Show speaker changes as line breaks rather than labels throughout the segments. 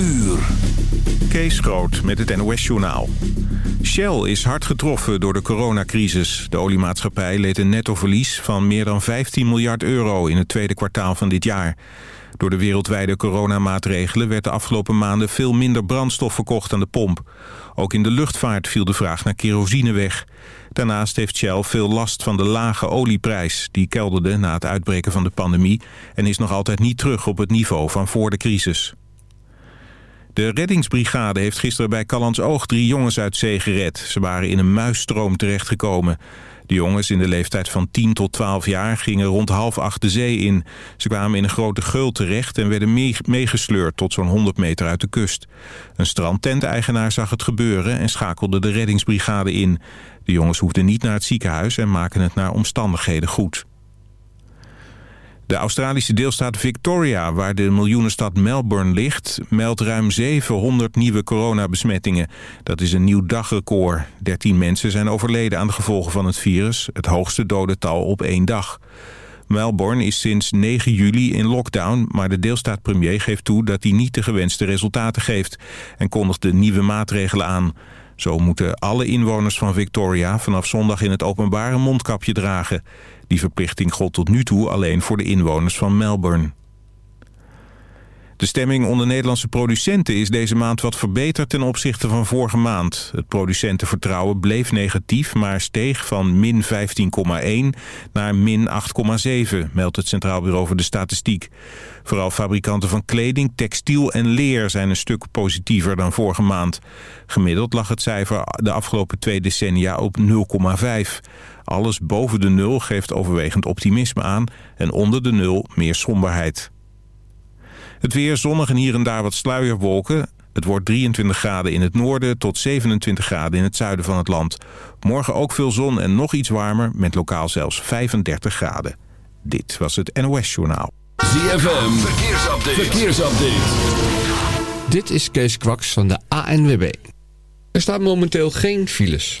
uur.
Kees Groot met het NOS-journaal. Shell is hard getroffen door de coronacrisis. De oliemaatschappij leed een nettoverlies van meer dan 15 miljard euro... in het tweede kwartaal van dit jaar. Door de wereldwijde coronamaatregelen werd de afgelopen maanden... veel minder brandstof verkocht aan de pomp. Ook in de luchtvaart viel de vraag naar kerosine weg. Daarnaast heeft Shell veel last van de lage olieprijs. Die kelderde na het uitbreken van de pandemie... en is nog altijd niet terug op het niveau van voor de crisis. De reddingsbrigade heeft gisteren bij Oog drie jongens uit zee gered. Ze waren in een muisstroom terechtgekomen. De jongens in de leeftijd van 10 tot 12 jaar gingen rond half acht de zee in. Ze kwamen in een grote geul terecht en werden meegesleurd tot zo'n 100 meter uit de kust. Een strandtenteigenaar zag het gebeuren en schakelde de reddingsbrigade in. De jongens hoefden niet naar het ziekenhuis en maken het naar omstandigheden goed. De Australische deelstaat Victoria, waar de miljoenenstad Melbourne ligt... meldt ruim 700 nieuwe coronabesmettingen. Dat is een nieuw dagrecord. 13 mensen zijn overleden aan de gevolgen van het virus. Het hoogste dodental op één dag. Melbourne is sinds 9 juli in lockdown... maar de deelstaatpremier geeft toe dat hij niet de gewenste resultaten geeft... en kondigt de nieuwe maatregelen aan... Zo moeten alle inwoners van Victoria vanaf zondag in het openbare mondkapje dragen. Die verplichting gold tot nu toe alleen voor de inwoners van Melbourne. De stemming onder Nederlandse producenten is deze maand wat verbeterd ten opzichte van vorige maand. Het producentenvertrouwen bleef negatief, maar steeg van min 15,1 naar min 8,7, meldt het Centraal Bureau voor de Statistiek. Vooral fabrikanten van kleding, textiel en leer zijn een stuk positiever dan vorige maand. Gemiddeld lag het cijfer de afgelopen twee decennia op 0,5. Alles boven de nul geeft overwegend optimisme aan en onder de nul meer somberheid. Het weer zonnig en hier en daar wat sluierwolken. Het wordt 23 graden in het noorden tot 27 graden in het zuiden van het land. Morgen ook veel zon en nog iets warmer met lokaal zelfs 35 graden. Dit was het NOS Journaal.
ZFM, verkeersupdate. verkeersupdate.
Dit is Kees Kwaks van de ANWB. Er staan momenteel geen files.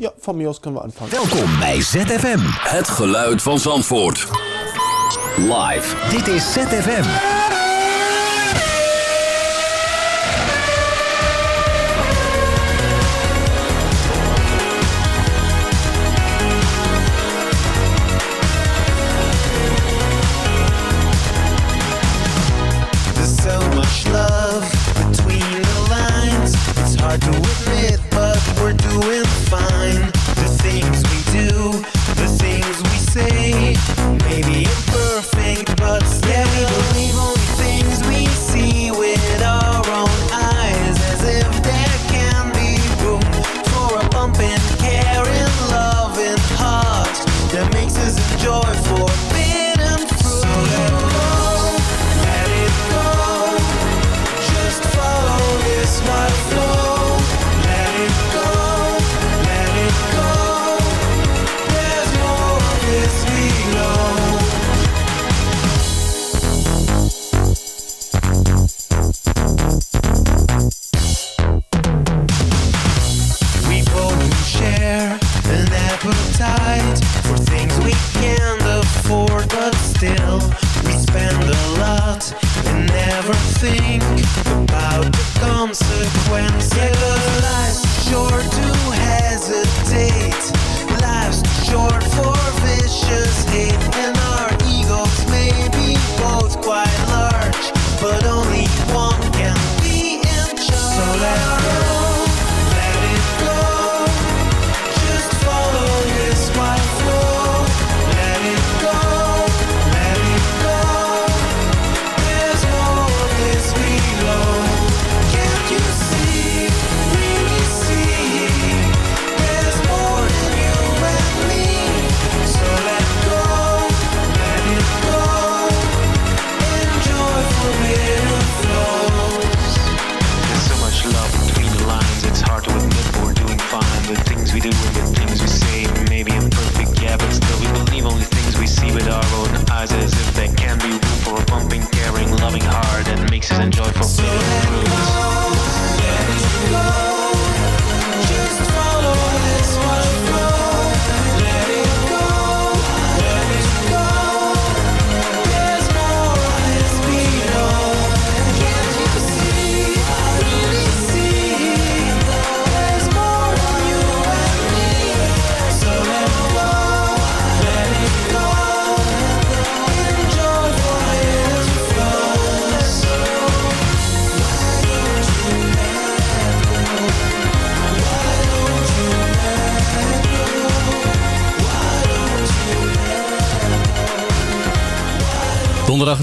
Ja, van Mios kunnen we aanvangen.
Welkom bij ZFM. Het geluid van Zandvoort. Live. Dit is ZFM.
There's so much love between the lines. It's hard to admit,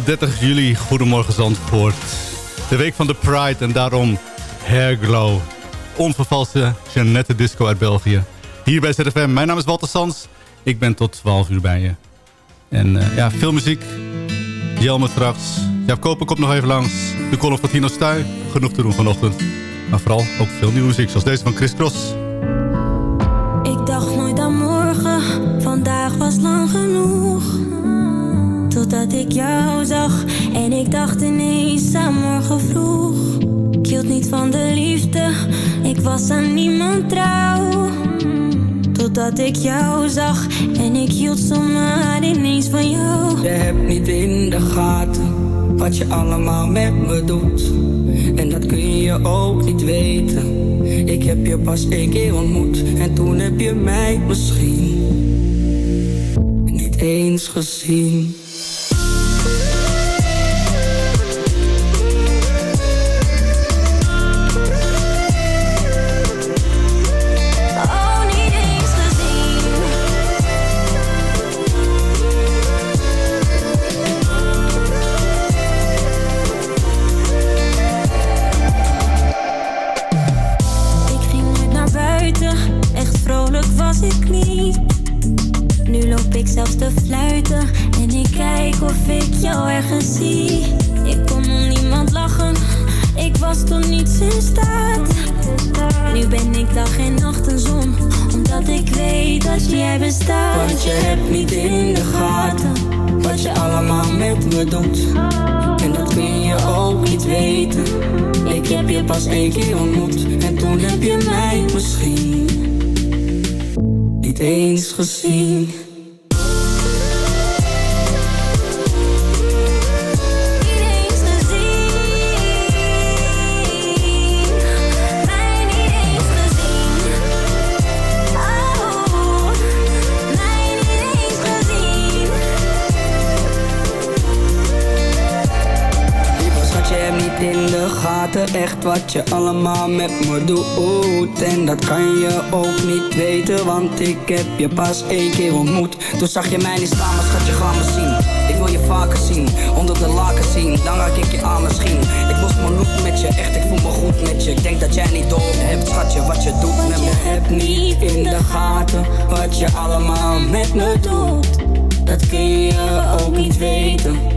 30 juli, Goedemorgen Zandvoort. De week van de Pride en daarom Hairglow. Onvervalste Jeannette Disco uit België. Hier bij ZFM. Mijn naam is Walter Sans. Ik ben tot 12 uur bij je. En eh, ja, veel muziek. Jelme straks. Jaap Koper komt nog even langs. De column van Tino Stuy. Genoeg te doen vanochtend. Maar vooral ook veel nieuwe muziek. Zoals deze van Chris Cross.
Ik dacht nooit aan morgen, vandaag was lang genoeg. Totdat ik jou zag en ik dacht ineens aan morgen vroeg. Ik hield niet van de liefde, ik was aan niemand trouw. Totdat ik jou zag en ik hield zomaar ineens van jou.
Je hebt niet in de gaten wat je allemaal met me doet. En dat kun je ook niet weten. Ik heb je pas één keer ontmoet en toen heb je mij misschien niet eens gezien. Wat je allemaal met me doet. En dat kan je ook niet weten, want ik heb je pas één keer ontmoet. Toen zag je mij niet staan, maar schat, je gaat me zien. Ik wil je vaker zien, onder de laken zien, dan raak ik je aan misschien. Ik los mijn loop met je, echt, ik voel me goed met je. Ik denk dat jij niet door hebt, schatje, wat je doet met me Je hebt niet in de gaten. Wat je allemaal met me doet Dat kun je ook niet weten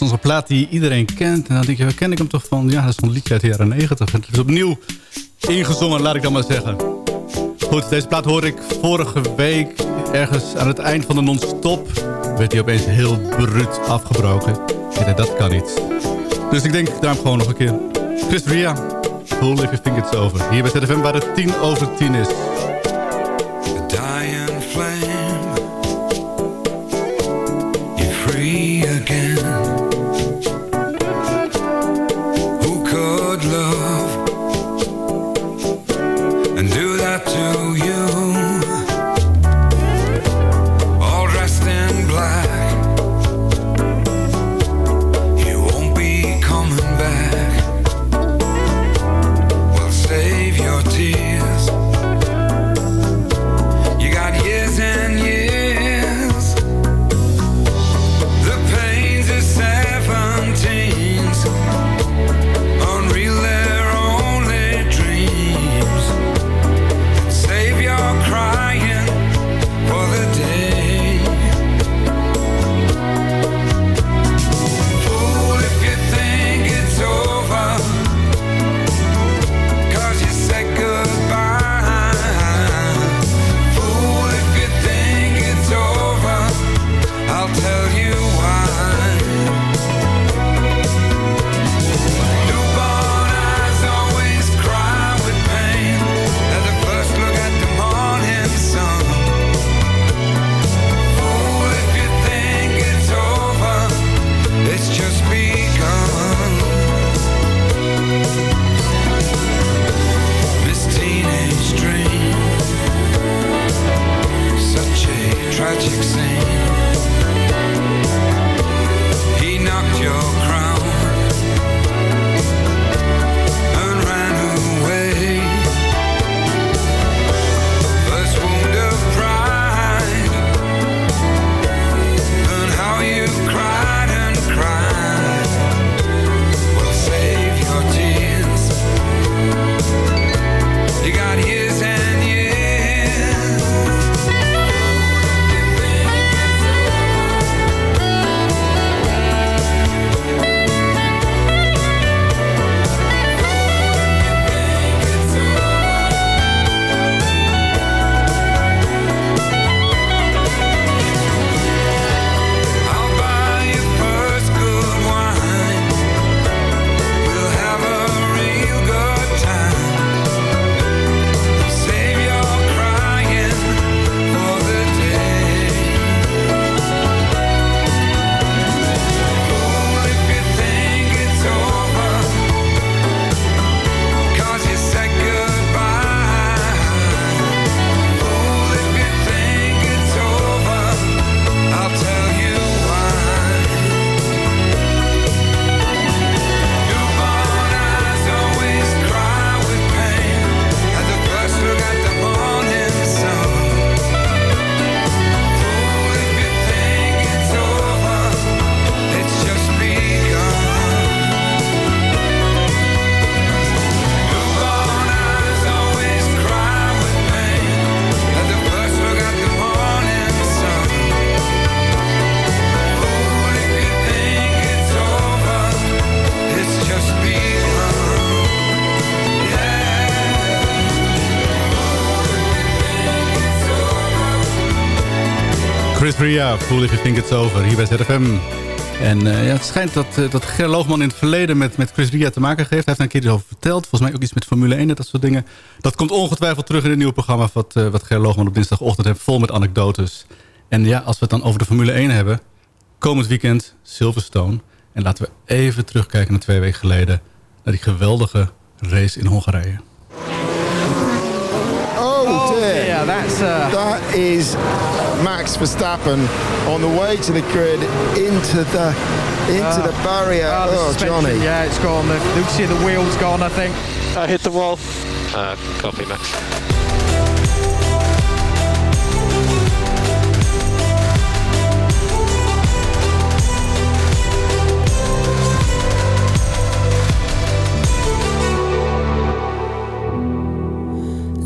Dat is onze plaat die iedereen kent. En dan denk je, waar ken ik hem toch van? Ja, dat is een liedje uit de jaren 90. Het is opnieuw ingezongen, laat ik dan maar zeggen. Goed, deze plaat hoor ik vorige week ergens aan het eind van de non-stop. Werd hij opeens heel bruut afgebroken. Dacht, dat kan niet. Dus ik denk, daarom gewoon nog een keer. Chris Ria, If You Think It's Over. Hier bij ZFM waar het 10 over 10 is. Ria, Cool If You Think It's Over, hier bij ZFM. En uh, ja, het schijnt dat, uh, dat Ger Loogman in het verleden met, met Chris Ria te maken heeft. Hij heeft een keer iets over verteld. Volgens mij ook iets met Formule 1 en dat soort dingen. Dat komt ongetwijfeld terug in het nieuwe programma... wat, uh, wat Ger Loogman op dinsdagochtend heeft, vol met anekdotes. En ja, als we het dan over de Formule 1 hebben... komend weekend Silverstone. En laten we even terugkijken naar twee weken geleden... naar die geweldige race in Hongarije.
Yeah, that's uh... that is Max Verstappen on the way to the grid into the into uh, the barrier.
Uh, the
oh, Johnny,
yeah, it's gone. You can see the wheels gone. I think
I hit the wall. Uh, copy, Max.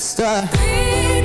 faster.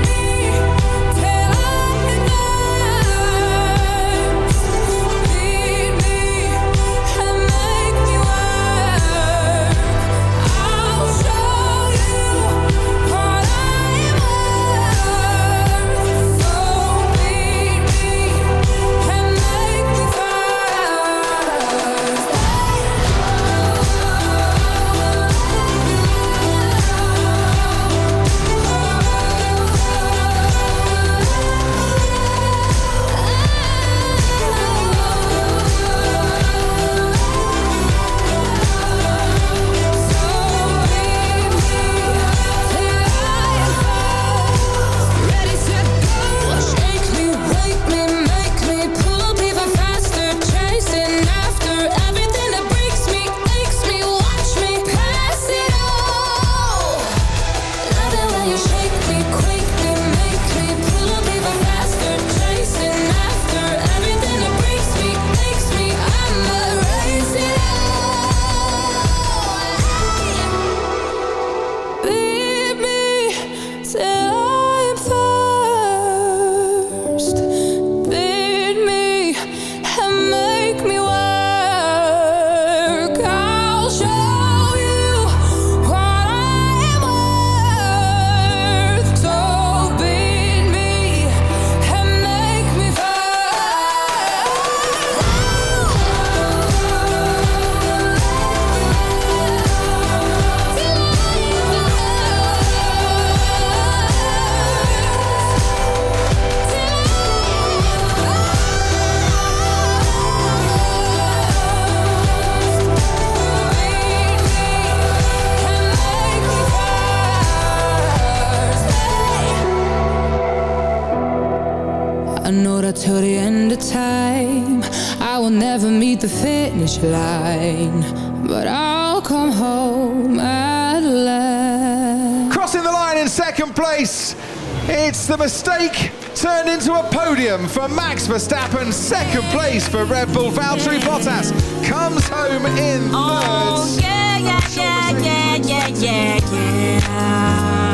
Finish line But I'll come home at last
Crossing the line in second place. It's the mistake turned into a podium for Max Verstappen. Second place for Red Bull. Valtteri Bottas comes home in oh, third.
Oh, yeah, yeah, yeah, yeah, yeah, yeah, yeah.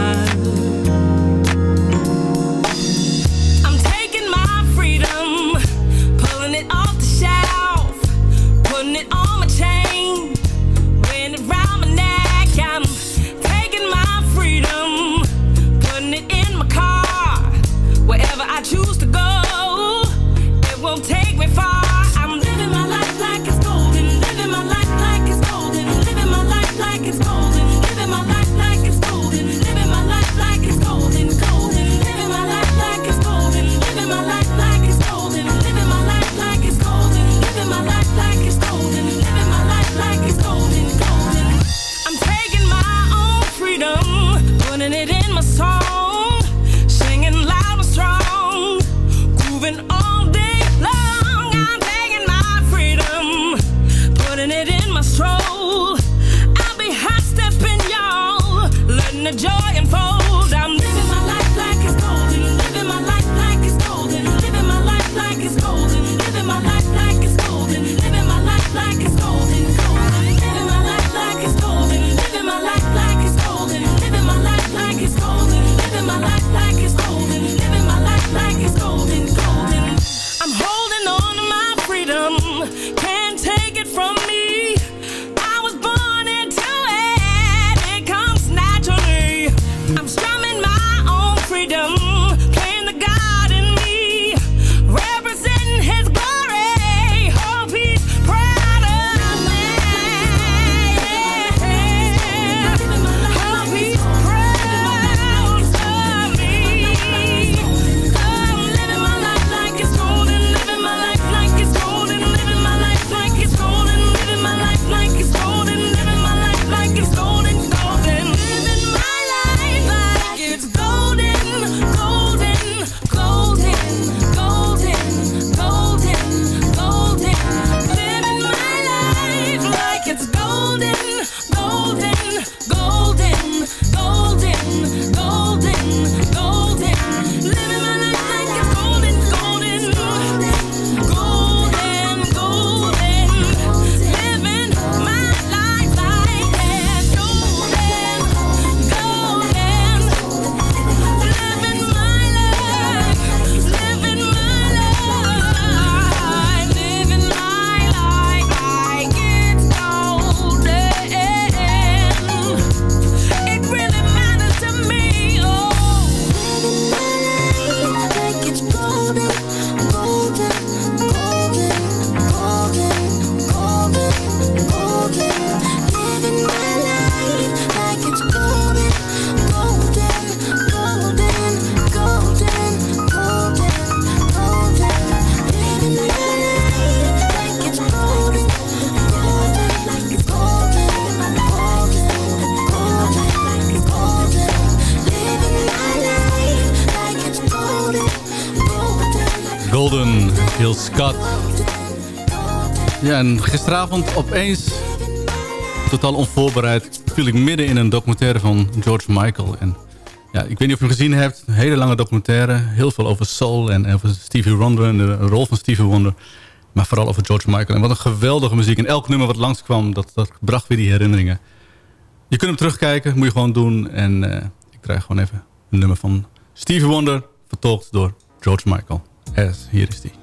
Gil Scott. Ja, en gisteravond opeens, totaal onvoorbereid, viel ik midden in een documentaire van George Michael. En ja, ik weet niet of je hem gezien hebt, een hele lange documentaire. Heel veel over soul en over Stevie Wonder en de rol van Stevie Wonder. Maar vooral over George Michael. En wat een geweldige muziek. En elk nummer wat langskwam, dat, dat bracht weer die herinneringen. Je kunt hem terugkijken, moet je gewoon doen. En eh, ik krijg gewoon even een nummer van Stevie Wonder, vertolkt door George Michael. Yes, hier is die.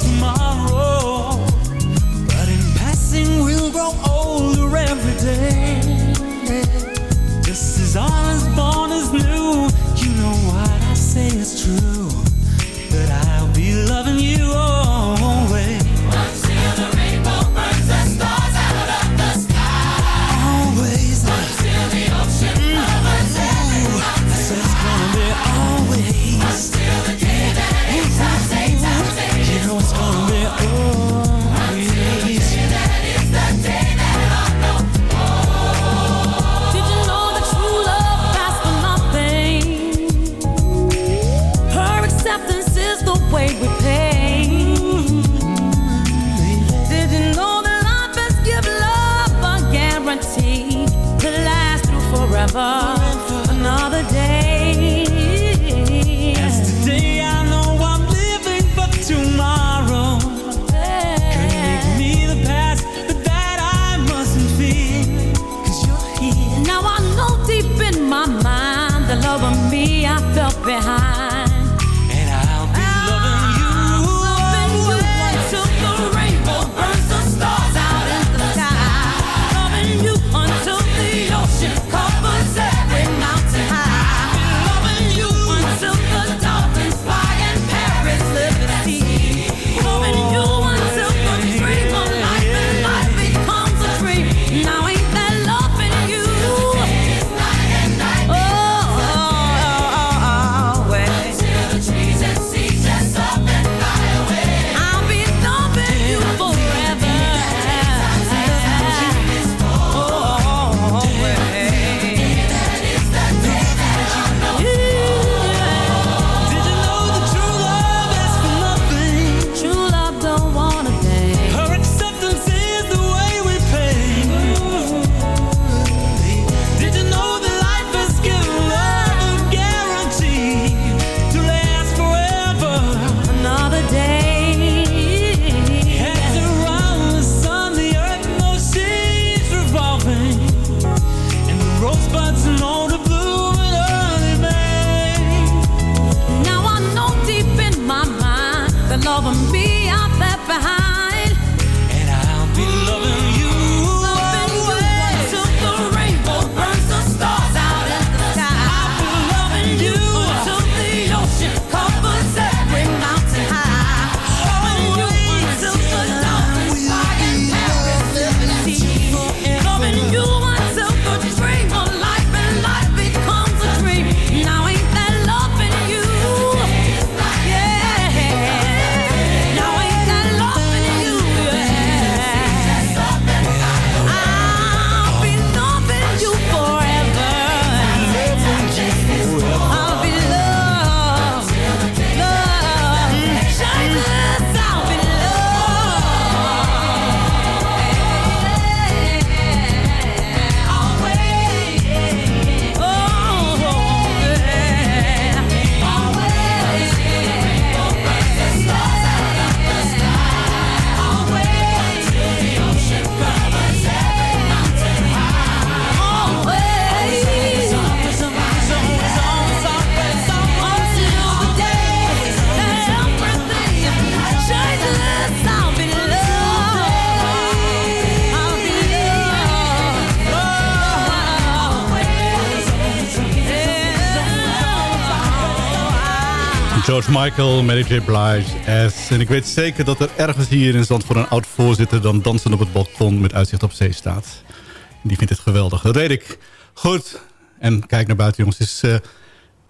tomorrow, but in passing we'll grow older every day. Just as honest born is new, you know what I say is true.
Michael, Mary J. Blige, S. En ik weet zeker dat er ergens hier in Zandvoort een oud voorzitter... dan dansen op het balkon met uitzicht op zee staat. Die vindt het geweldig. Dat weet ik. Goed. En kijk naar buiten, jongens. Het is eh,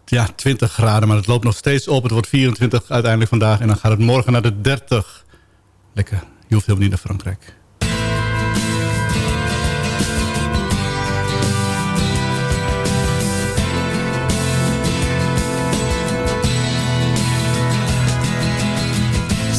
ja, 20 graden, maar het loopt nog steeds op. Het wordt 24 uiteindelijk vandaag. En dan gaat het morgen naar de 30. Lekker. Je hoeft helemaal niet naar Frankrijk.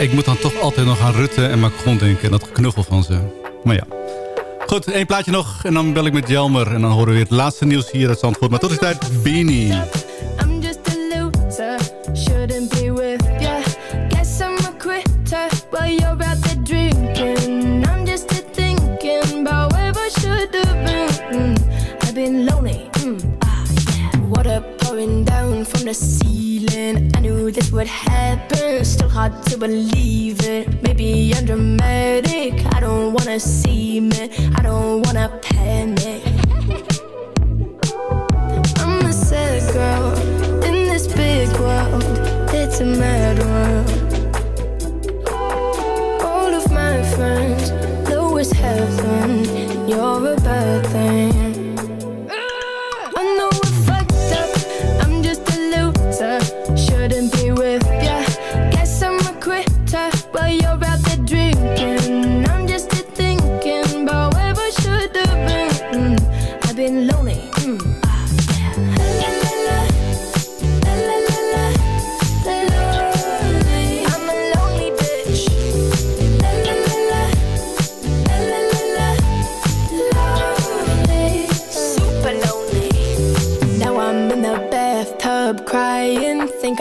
ik moet dan toch altijd nog aan Rutte en Macron denken. En dat geknuffel van ze. Maar ja. Goed, één plaatje nog. En dan bel ik met Jelmer. En dan horen we weer het laatste nieuws hier uit Zandvoort. Maar tot die tijd, Beanie.
Believe it. Maybe I'm dramatic, I don't wanna see me, I don't wanna panic. I'm a sad girl in this big world. It's a mad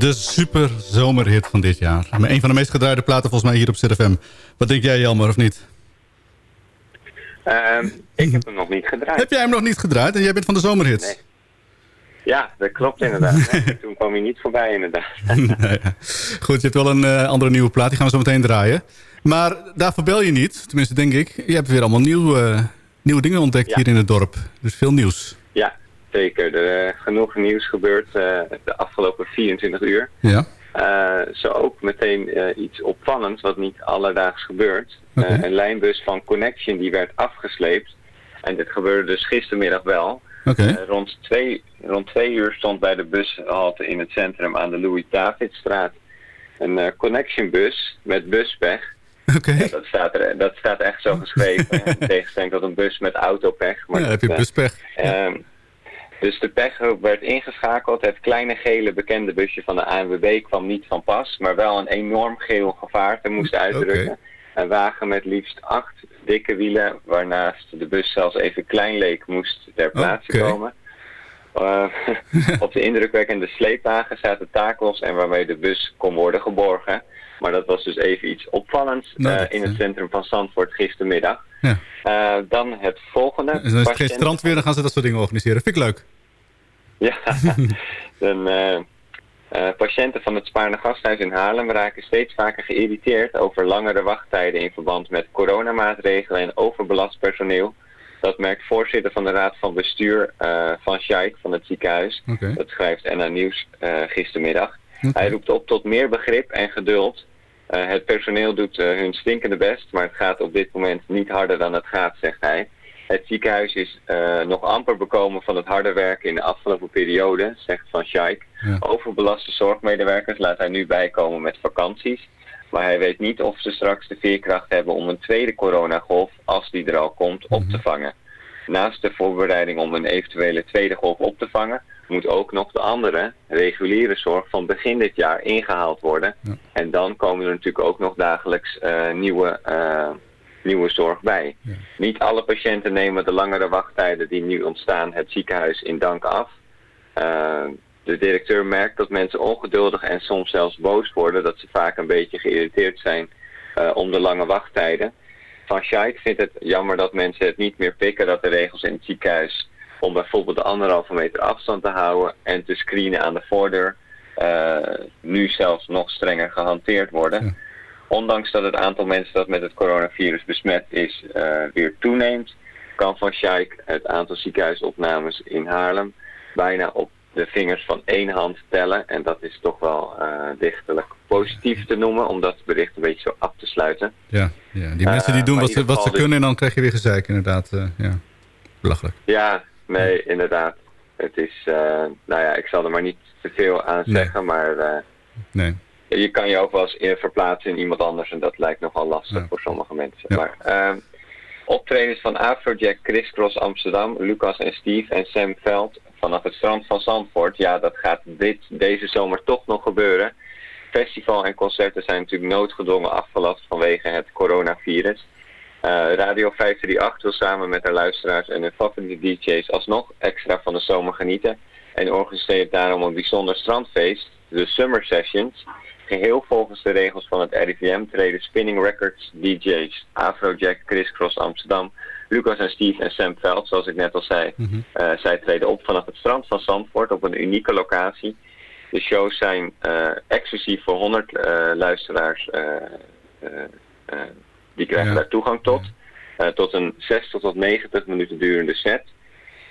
de super zomerhit van dit jaar. Een van de meest gedraaide platen volgens mij hier op ZFM. Wat denk jij Jelmer, of niet?
Ehm, ik heb hem nog niet gedraaid.
Heb jij hem nog niet gedraaid en jij bent van de zomerhits?
Nee. Ja, dat klopt inderdaad. Nee, Toen kwam hij niet voorbij inderdaad.
Ja. Goed, je hebt wel een eh, andere nieuwe plaat. Die gaan we zo meteen draaien. Maar daarvoor bel je niet. Tenminste, denk ik. Je hebt weer allemaal nieuw, eh, nieuwe dingen ontdekt
Ja.
hier in het dorp. Dus veel nieuws.
Ja, zeker. Er is genoeg nieuws gebeurd eh, de afgelopen 24 uur.
Ja.
Eh, zo ook meteen eh, iets opvallends wat niet alledaags gebeurt. Eh, een lijnbus van Connection die werd afgesleept. En dit gebeurde dus gistermiddag wel.
Oké.
Eh, rond, twee, rond twee uur stond bij de bushalte in het centrum aan de Louis-Davidstraat een eh, Connection bus met buspech.
Oké.
Ja, dat, staat er, dat staat echt zo geschreven. in tegenstelling tot een bus met autopech. Maar
Ja,
dat,
heb je
eh,
buspech.
Ehm, dus de pechgroep werd ingeschakeld. Het kleine gele bekende busje van de ANWB kwam niet van pas, maar wel een enorm geel gevaarte moest uitdrukken. Een wagen met liefst acht dikke wielen, waarnaast de bus zelfs even klein leek, moest ter plaatse komen. Eh, op de indrukwekkende sleepwagen zaten takels en waarmee de bus kon worden geborgen. Maar dat was dus even iets opvallends
Nou,
eh, in het
eh,
centrum van Zandvoort gistermiddag.
Ja.
Dan het volgende.
En dan is het geen strand weer, dan gaan ze dat soort dingen organiseren. Vind ik leuk.
Ja, dan, patiënten van het Spaarne Gasthuis in Haarlem raken steeds vaker geïrriteerd over langere wachttijden in verband met coronamaatregelen en overbelast personeel. Dat merkt voorzitter van de Raad van Bestuur eh, van Scheik van het ziekenhuis. Dat schrijft NA Nieuws eh, gistermiddag. Hij roept op tot meer begrip en geduld. Eh, het personeel doet hun stinkende best, maar het gaat op dit moment niet harder dan het gaat, zegt hij. Het ziekenhuis is nog amper bekomen van het harde werken in de afgelopen periode, zegt Van Schaik.
Ja.
Overbelaste zorgmedewerkers laat hij nu bijkomen met vakanties. Maar hij weet niet of ze straks de veerkracht hebben om een tweede coronagolf, als die er al komt, op te vangen. Naast de voorbereiding om een eventuele tweede golf op te vangen, moet ook nog de andere, reguliere zorg van begin dit jaar ingehaald worden. En dan komen er natuurlijk ook nog dagelijks eh, nieuwe, eh, nieuwe zorg bij. Niet alle patiënten nemen de langere wachttijden die nu ontstaan het ziekenhuis in dank af. Eh, de directeur merkt dat mensen ongeduldig en soms zelfs boos worden, dat ze vaak een beetje geïrriteerd zijn eh, om de lange wachttijden. Van Schaik vindt het jammer dat mensen het niet meer pikken dat de regels in het ziekenhuis om bijvoorbeeld de anderhalve meter afstand te houden en te screenen aan de voordeur eh, nu zelfs nog strenger gehanteerd worden. ondanks dat het aantal mensen dat met het coronavirus besmet is eh, weer toeneemt, kan Van Schaik het aantal ziekenhuisopnames in Haarlem bijna op de vingers van één hand tellen. En dat is toch wel eh, dichtelijk positief te noemen, om dat bericht een beetje zo af te sluiten.
Ja, ja. die mensen die
Eh,
doen wat ze, wat ze kunnen en dan krijg je weer gezeik inderdaad. eh, ja, belachelijk.
Ja, nee, inderdaad. Het is, eh, nou ja, ik zal er maar niet te veel aan
Nee.
zeggen, maar eh,
Nee.
je kan je ook wel eens verplaatsen in iemand anders en dat lijkt nogal lastig voor sommige mensen.
Ja.
Maar ehm, optredens van Afrojack, Crisscross Amsterdam, Lucas en Steve en Sam Veld vanaf het strand van Zandvoort, ja, dat gaat dit, deze zomer toch nog gebeuren. Festival en concerten zijn natuurlijk noodgedwongen afgelast vanwege het coronavirus. Eh, Radio 538 wil samen met haar luisteraars en hun favoriete DJ's alsnog extra van de zomer genieten. En organiseert daarom een bijzonder strandfeest, de Summer Sessions. Geheel volgens de regels van het RIVM treden Spinning Records, DJ's, Afrojack, Crisscross Amsterdam, Lucas en Steve en Sam Veld, zoals ik net al zei. Eh, zij treden op vanaf het strand van Zandvoort op een unieke locatie. De shows zijn eh, exclusief voor 100 eh, luisteraars. die krijgen
Ja.
daar toegang tot. Tot een 60 tot 90 minuten durende set.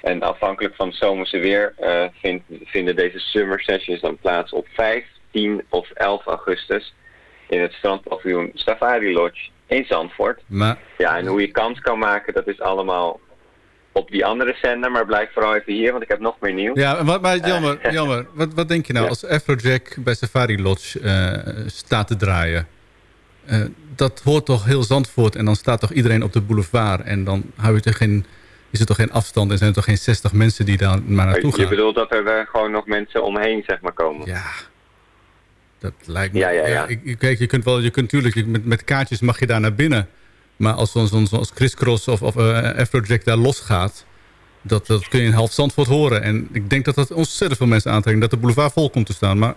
En afhankelijk van het zomerse weer vindt- vinden deze summer sessions dan plaats op 5, 10 of 11 augustus in het strandpaviljoen Safari Lodge in Zandvoort.
Maar
Ja, en hoe je kans kan maken, dat is allemaal op die andere zender. Maar blijf vooral even hier, want ik heb nog meer nieuws.
Ja, maar, maar jammer, jammer. Wat, wat denk je nou als Afrojack bij Safari Lodge eh, staat te draaien? Eh, dat hoort toch heel Zandvoort en dan staat toch iedereen op de boulevard. En dan hou je toch geen, is er toch geen afstand en zijn er toch geen 60 mensen die daar maar naartoe
je
gaan.
bedoelt dat er eh, gewoon nog mensen omheen zeg maar komen?
Ja. Dat lijkt me...
Ja, ja, ja.
ik- kijk, je kunt wel, je kunt natuurlijk, met, met kaartjes mag je daar naar binnen. Maar als zo'n zo'n zoals Chris Cross of, of eh, Afrojack daar losgaat... Dat, dat kun je in half Zandvoort horen. En ik denk dat dat ontzettend veel mensen aantrekt. Dat de boulevard vol komt te staan. Maar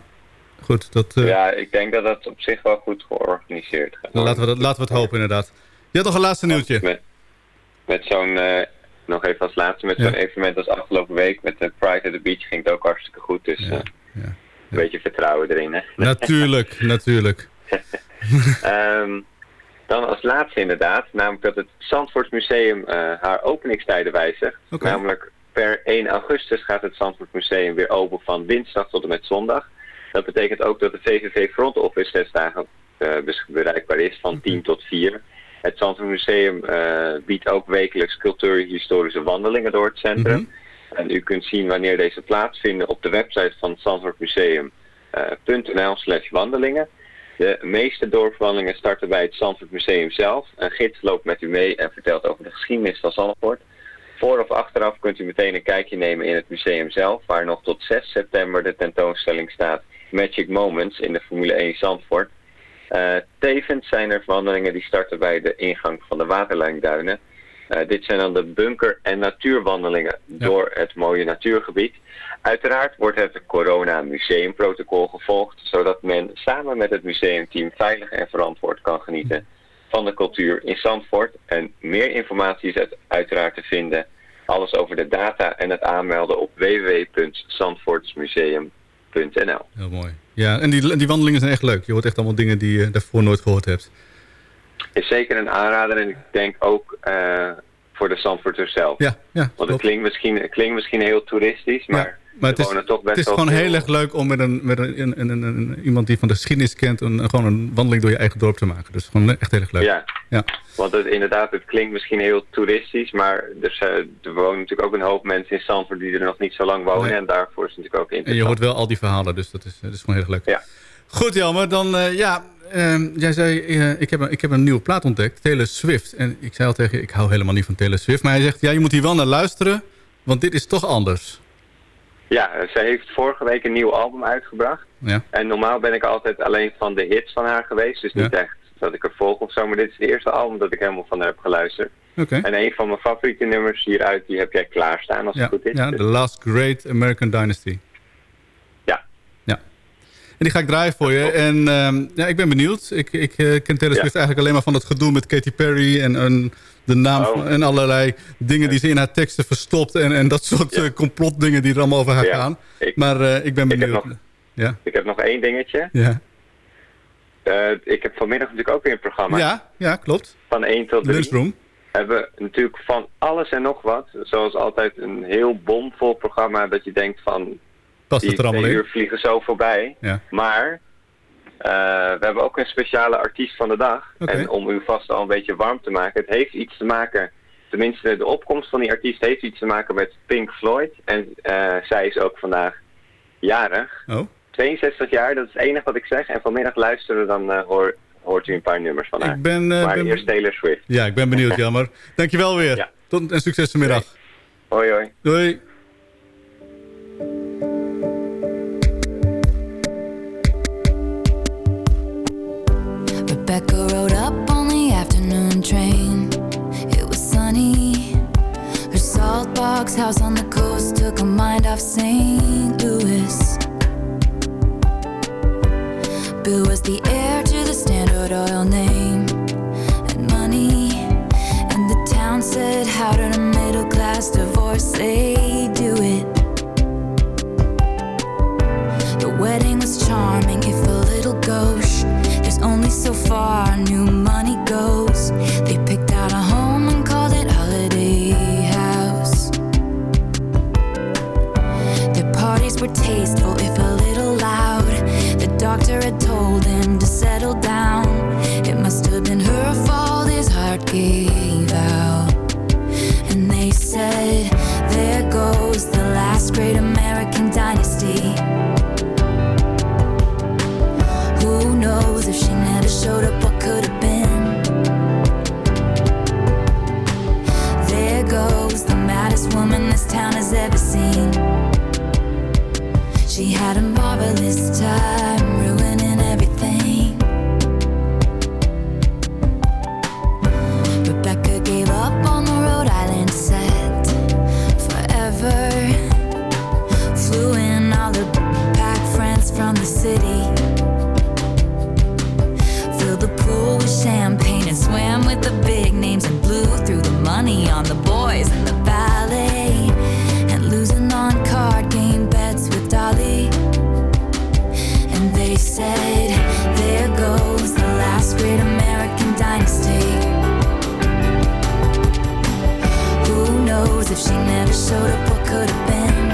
goed, dat, eh,
Ja, ik denk dat dat op zich wel goed georganiseerd gaat.
laten, we dat, laten we het hopen inderdaad. Je had nog een laatste nieuwtje.
Met, met zo'n, eh, nog even als laatste, met
Ja.
zo'n evenement als afgelopen week met de Pride at the Beach ging het ook hartstikke goed. Dus eh, een beetje vertrouwen erin, hè.
Natuurlijk, natuurlijk.
Ehm, dan als laatste inderdaad, namelijk dat het Zandvoortsmuseum eh haar openingstijden wijzigt. Namelijk per 1 augustus gaat het Zandvoortsmuseum weer open van dinsdag tot en met zondag. Dat betekent ook dat de VVV Front Office zes dagen bes- bereikbaar is van 10 tot 4. Het Zandvoortmuseum eh biedt ook wekelijks cultuurhistorische wandelingen door het centrum. En u kunt zien wanneer deze plaatsvinden op de website van zandvoortmuseum.nl slash wandelingen. De meeste dorpswandelingen starten bij het Zandvoort Museum zelf. Een gids loopt met u mee en vertelt over de geschiedenis van Zandvoort. Voor of achteraf kunt u meteen een kijkje nemen in het museum zelf, waar nog tot 6 september de tentoonstelling staat Magic Moments in de Formule 1 Zandvoort. Eh, tevens zijn er wandelingen die starten bij de ingang van de waterlijnduinen. Eh, dit zijn dan de bunker- en natuurwandelingen door het mooie natuurgebied. Uiteraard wordt het corona-museumprotocol gevolgd, zodat men samen met het museumteam veilig en verantwoord kan genieten van de cultuur in Zandvoort. En meer informatie is uit- uiteraard te vinden, alles over de data en het aanmelden op www.zandvoortsmuseum.nl.
Heel mooi. Ja, en die, die wandelingen zijn echt leuk. Je hoort echt allemaal dingen die je daarvoor nooit gehoord hebt.
Is zeker een aanrader en ik denk ook eh, voor de Zandvoorters zelf.
Ja, ja.
Want het klinkt misschien, het klinkt misschien heel toeristisch, maar,
Maar het is,
wonen toch best
het is gewoon heel erg leuk om met, een, met een, een, een, iemand die van de geschiedenis kent... Een, gewoon een wandeling door je eigen dorp te maken. Dus gewoon echt heel erg leuk.
Ja,
Ja.
want het, inderdaad, het klinkt misschien heel toeristisch, maar er, zijn- er wonen natuurlijk ook een hoop mensen in Zandvoort die er nog niet zo lang wonen.
Nee.
En daarvoor is het natuurlijk ook
En je
interessant.
hoort wel al die verhalen, dus dat is, dat is gewoon heel erg leuk.
Ja.
Goed, Jelmer, dan eh, ja... ehm, jij zei, eh, ik, heb een, ik heb een nieuwe plaat ontdekt, Taylor Swift. En ik zei al tegen je, ik hou helemaal niet van Taylor Swift. Maar hij zegt, ja, je moet hier wel naar luisteren, want dit is toch anders.
Ja, zij heeft vorige week een nieuw album uitgebracht.
Ja.
En normaal ben ik altijd alleen van de hits van haar geweest. Dus niet
Ja.
echt dat ik er volg of zo. Maar dit is het eerste album dat ik helemaal van haar heb geluisterd.
Oké.
En een van mijn favoriete nummers hieruit, die heb jij klaarstaan als
Ja,
het goed is.
ja, The Last Great American Dynasty. Die ga ik draaien voor je. En ehm, ja, ik ben benieuwd. Ik, ik eh, ken Taylor Swift eigenlijk alleen maar van het gedoe met Katy Perry... en, en de naam
Oh.
en allerlei dingen die ze in haar teksten verstopt... en, en dat soort eh, complotdingen die er allemaal over haar gaan.
Ik-
maar eh, ik ben
ik heb
benieuwd.
nog-
Ja,
Ik heb nog één dingetje.
ja.
ik heb vanmiddag natuurlijk ook weer een programma.
Ja, ja, klopt.
Van 1 tot 3.
Lunchroom.
Hebben we natuurlijk van alles en nog wat. Zoals altijd een heel bomvol programma dat je denkt van...
Past het er allemaal in?
uur vliegen zo voorbij.
Ja.
Maar eh, we hebben ook een speciale artiest van de dag. En om u vast al een beetje warm te maken. Het heeft iets te maken, tenminste de opkomst van die artiest heeft iets te maken met Pink Floyd. En eh, zij is ook vandaag jarig.
Oh.
62 jaar, dat is het enige wat ik zeg. En vanmiddag luisteren, dan eh, hoor, hoort u een paar nummers van haar.
Ik ben,
maar
ben-
eerst Taylor Swift.
Ja, ik ben benieuwd, jammer. Dankjewel weer. Tot en succes vanmiddag.
Hoi hoi.
Doei.
Box house on the coast took her mind off St. Louis. Bill was the heir to the Standard Oil name and money. And the town said, How did a middle class divorcee do it? The wedding was charming, if a little gauche. There's only so far new money goes. Tasteful, if a little loud. The doctor had told him to settle down. It must have been her fault his heart gave out. And they said, There goes the last great American dynasty. Who knows if she never showed up, what could have been? There goes the maddest woman this town has ever seen. She had a marvelous time ruining everything. Rebecca gave up on the Rhode Island set forever. Flew in all the pack friends from the city. Filled the pool with champagne and swam with the big names and blew through the money on the boys and the she never what could have been?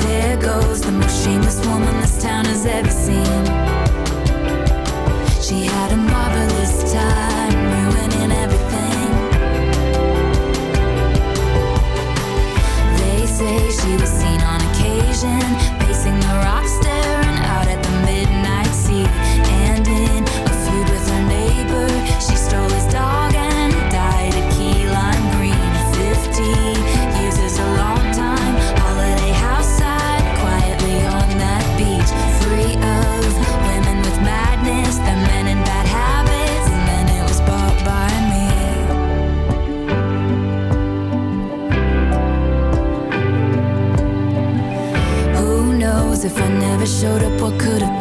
There goes the most shameless woman this town has ever seen. Never showed up, what could have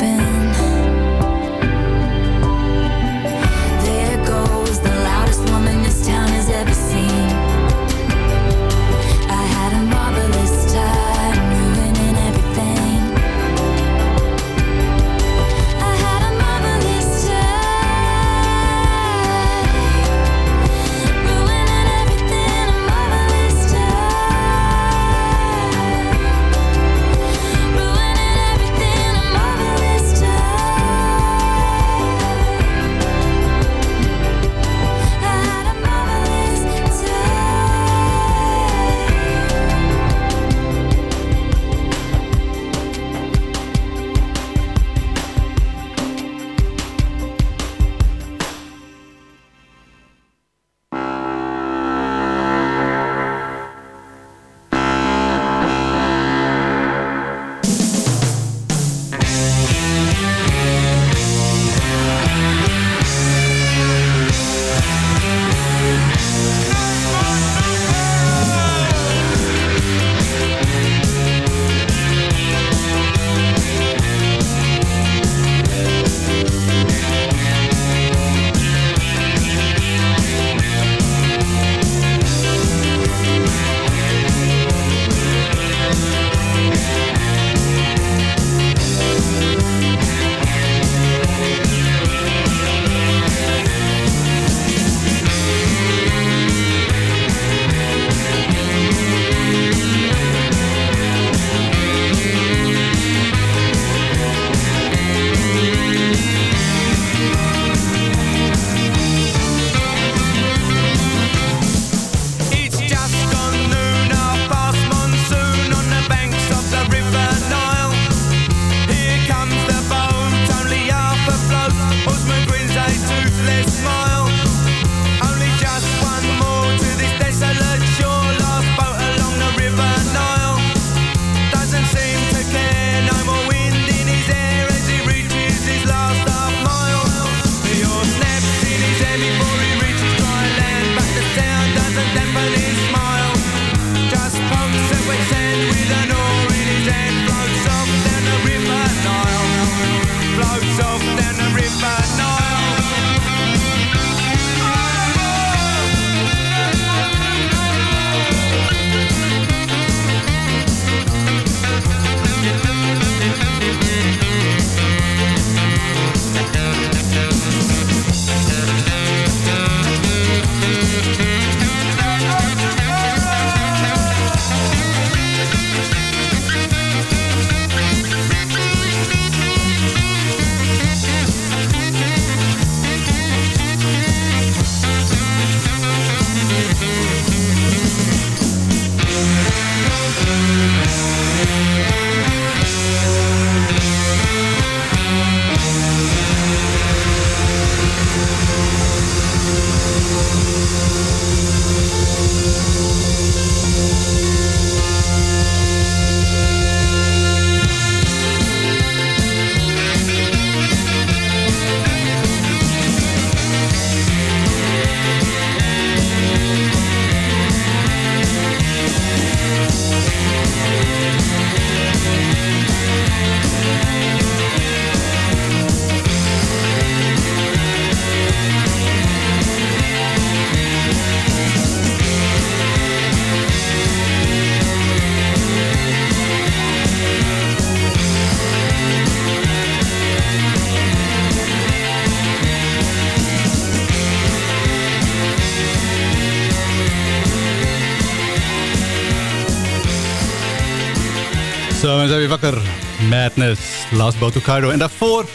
zijn weer wakker. Madness, Last Boat to Cairo. En daarvoor,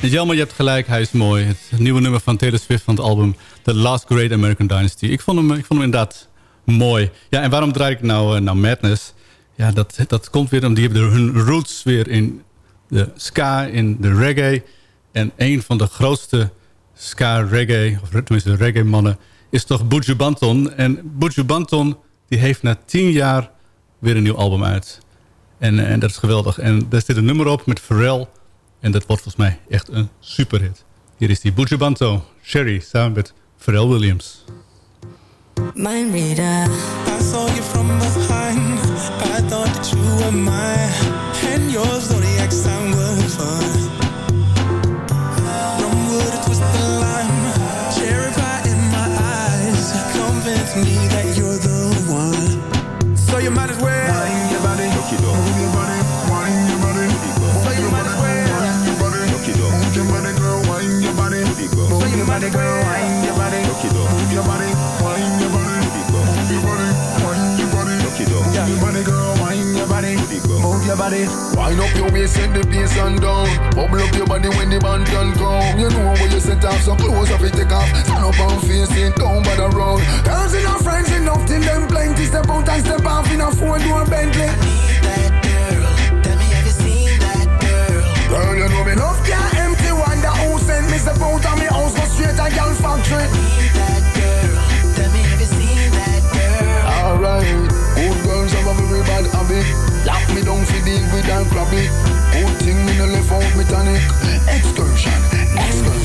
jammer, je hebt gelijk, hij is mooi. Het nieuwe nummer van Taylor Swift van het album The Last Great American Dynasty. Ik vond hem, ik vond hem inderdaad mooi. Ja, en waarom draai ik nou, nou Madness? Ja, dat, dat komt weer omdat die hebben hun roots weer in de ska, in de reggae. En een van de grootste ska reggae, of tenminste reggae mannen, is toch Buju Banton. En Buju Banton, die heeft na tien jaar weer een nieuw album uit. En, en dat is geweldig. En daar zit een nummer op met Pharrell. En dat wordt volgens mij echt een superhit. Hier is die Buju Banton, Sherry, samen met Pharrell Williams.
Mind reader.
I saw you from behind. I thought that you were mine. And your zodiac sign was fun. From wood it was the lime. Cherry pie in my eyes. Convince me that you're the one. So you might as well. Body, girl. Wine your body. Move your body. Wine your body. Move your body. Wine your body. Move your body, girl. Wine your body. Move your body.
Wind up your waist, set the pace and down. Bubble up your body when the band can come. You know where you set off, so close up it take off. Stand up and face it, down by the road. Girls enough, friends enough, till them plenty. Step out and step off in a four-door Bentley. Girl, you know me enough can't empty the house send me step out of me house straight to girl factory. Alright, good girls have a very bad habit. Lock me down for deal with that crabby. Good thing me no left out me tonic. Excursion, excursion.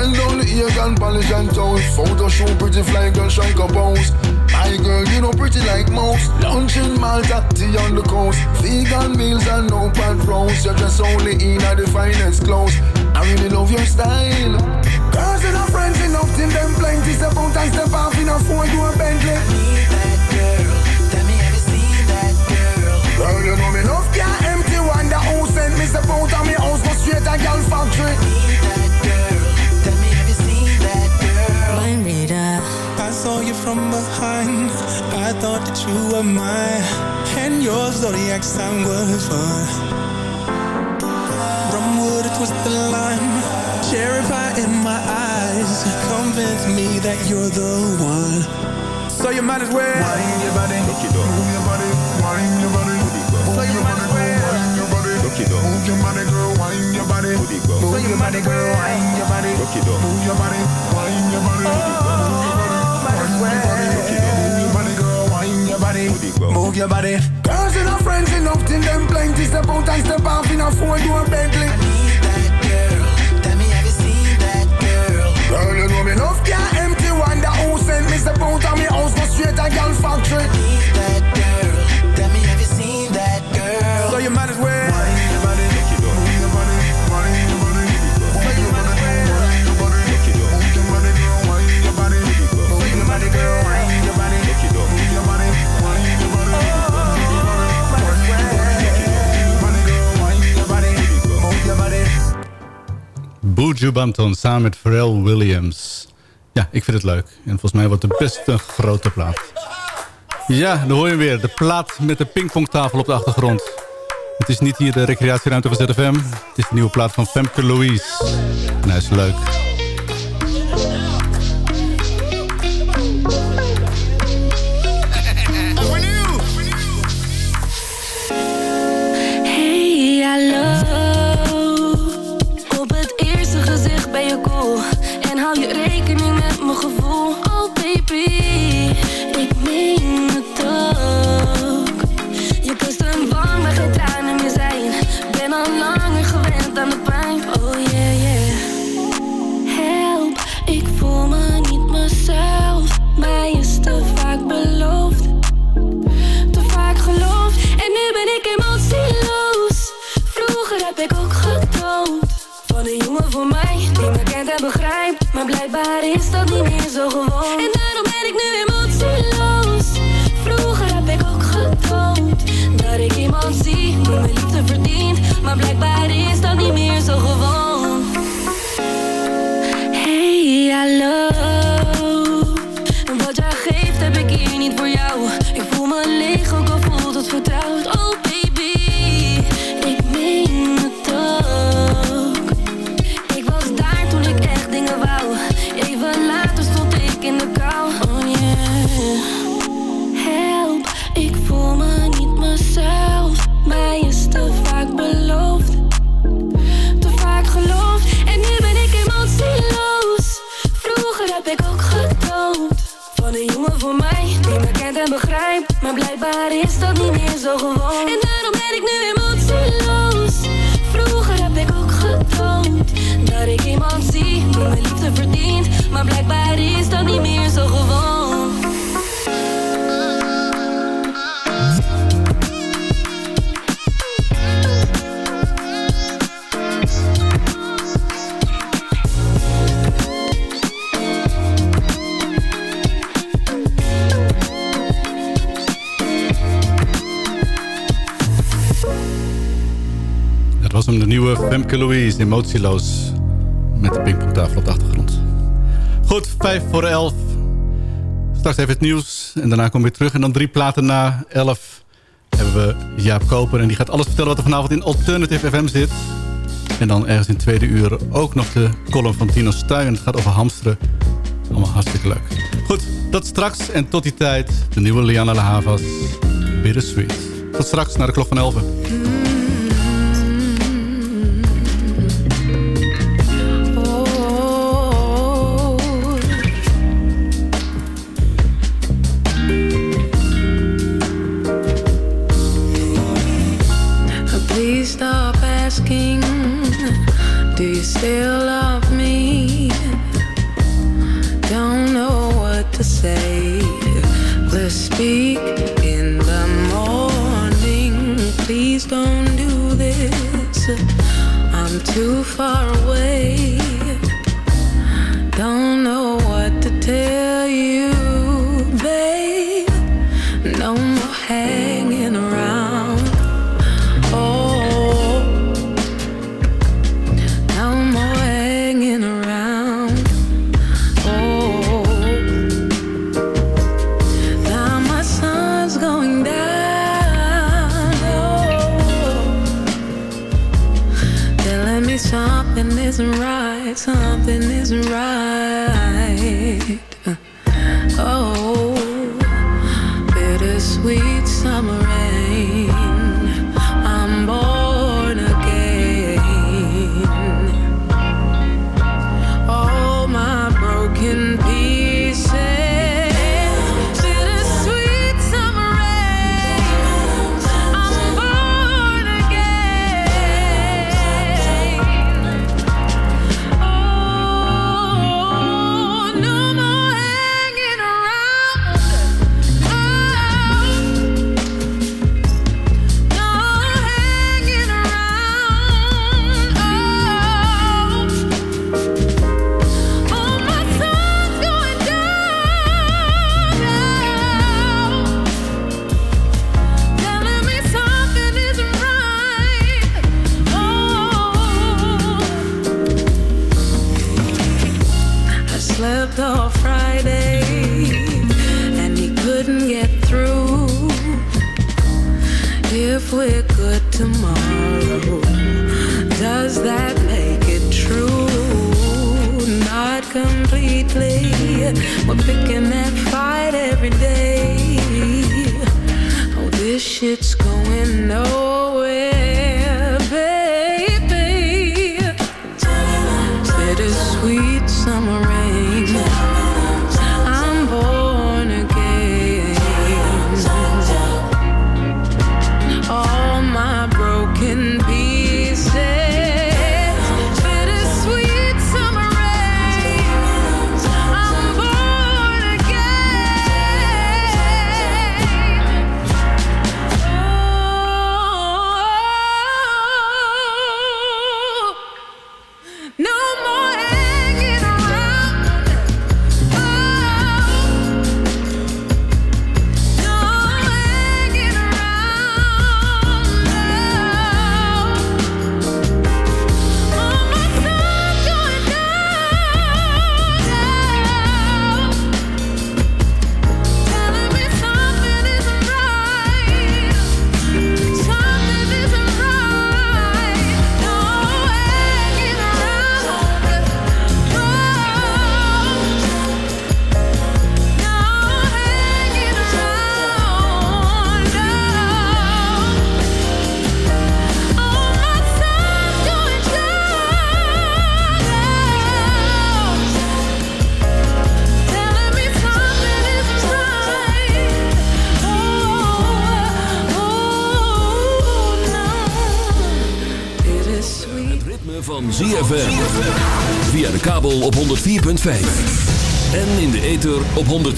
Well done the ear polish and toes. Photo shoot pretty fly girl strike a pose. My girl, you know pretty like most. Lunch in Malta, tea on the coast. Vegan meals and no bad roast. You're just only in at the finest clothes. I really love your style. Girls and her friends enough till them plenty. Step out and step off in a four-door Bentley. I need that girl. Tell me, have you seen that girl? Girl, you know me enough can't empty the house send me step out of me house go straight to girl factory. Need that
saw you from behind. I thought that you were mine. And your zodiac sign was fun. From wood it was the lime. Cherry pie in my eyes. Convince me that you're the one. So you might as well. Wine your body. Move your body. Wine your body. So you might as well. Wine your body. Move your body, girl. Wine your body. Move your body, girl. Wine your body. Move your body. Wine your body. Move your body. Wine your. Move your body. Girls and her friends enough till them plenty. Step out and step off in a four-door Bentley. I need that girl. Tell me, have you seen that girl? Girl, you know me enough can't empty one the house send me step out of me house go straight to girl factory. I need that girl. Tell me, have you seen that girl? So you might as well.
Buju Banton samen met Pharrell Williams. Ja, ik vind het leuk. En volgens mij wordt het best een grote plaat. Ja, dan hoor je weer. De plaat met de pingpongtafel op de achtergrond. Het is niet hier de recreatieruimte van ZFM. Het is de nieuwe plaat van Femke Louise. En hij is leuk.
Oh
begrijpt Maar blijkbaar is dat niet meer zo gewoon. En daarom ben ik nu emotieloos. Vroeger heb ik ook getoond Dat ik iemand zie die mijn liefde verdient Maar blijkbaar is dat niet meer zo gewoon. Hey, hallo. Wat jij geeft heb ik hier niet voor jou. Ik voel me leeg ook al voelt het vertrouwd Is dat niet meer zo gewoon? En daarom ben ik nu emotieloos Vroeger heb ik ook getoond Dat ik iemand zie die mijn liefde verdient. Maar blijkbaar
De nieuwe Femke Louise, emotieloos. Met de pingpongtafel op de achtergrond. Goed, vijf voor elf. Straks even het nieuws en daarna kom ik weer terug. En dan drie platen na elf hebben we Jaap Koper. En die gaat alles vertellen wat er vanavond in Alternative FM zit. En dan ergens in tweede uur ook nog de column van Tino Stuy. En het gaat over hamsteren. Allemaal hartstikke leuk. Goed, dat straks. En tot die tijd de nieuwe Liana La Havas. Bittersweet. Tot straks, naar de klok van 11.
Still love me? Don't know what to say. Let's speak in the morning. Please don't do this. I'm too far away. Don't know what to tell Something isn't right. Shit's going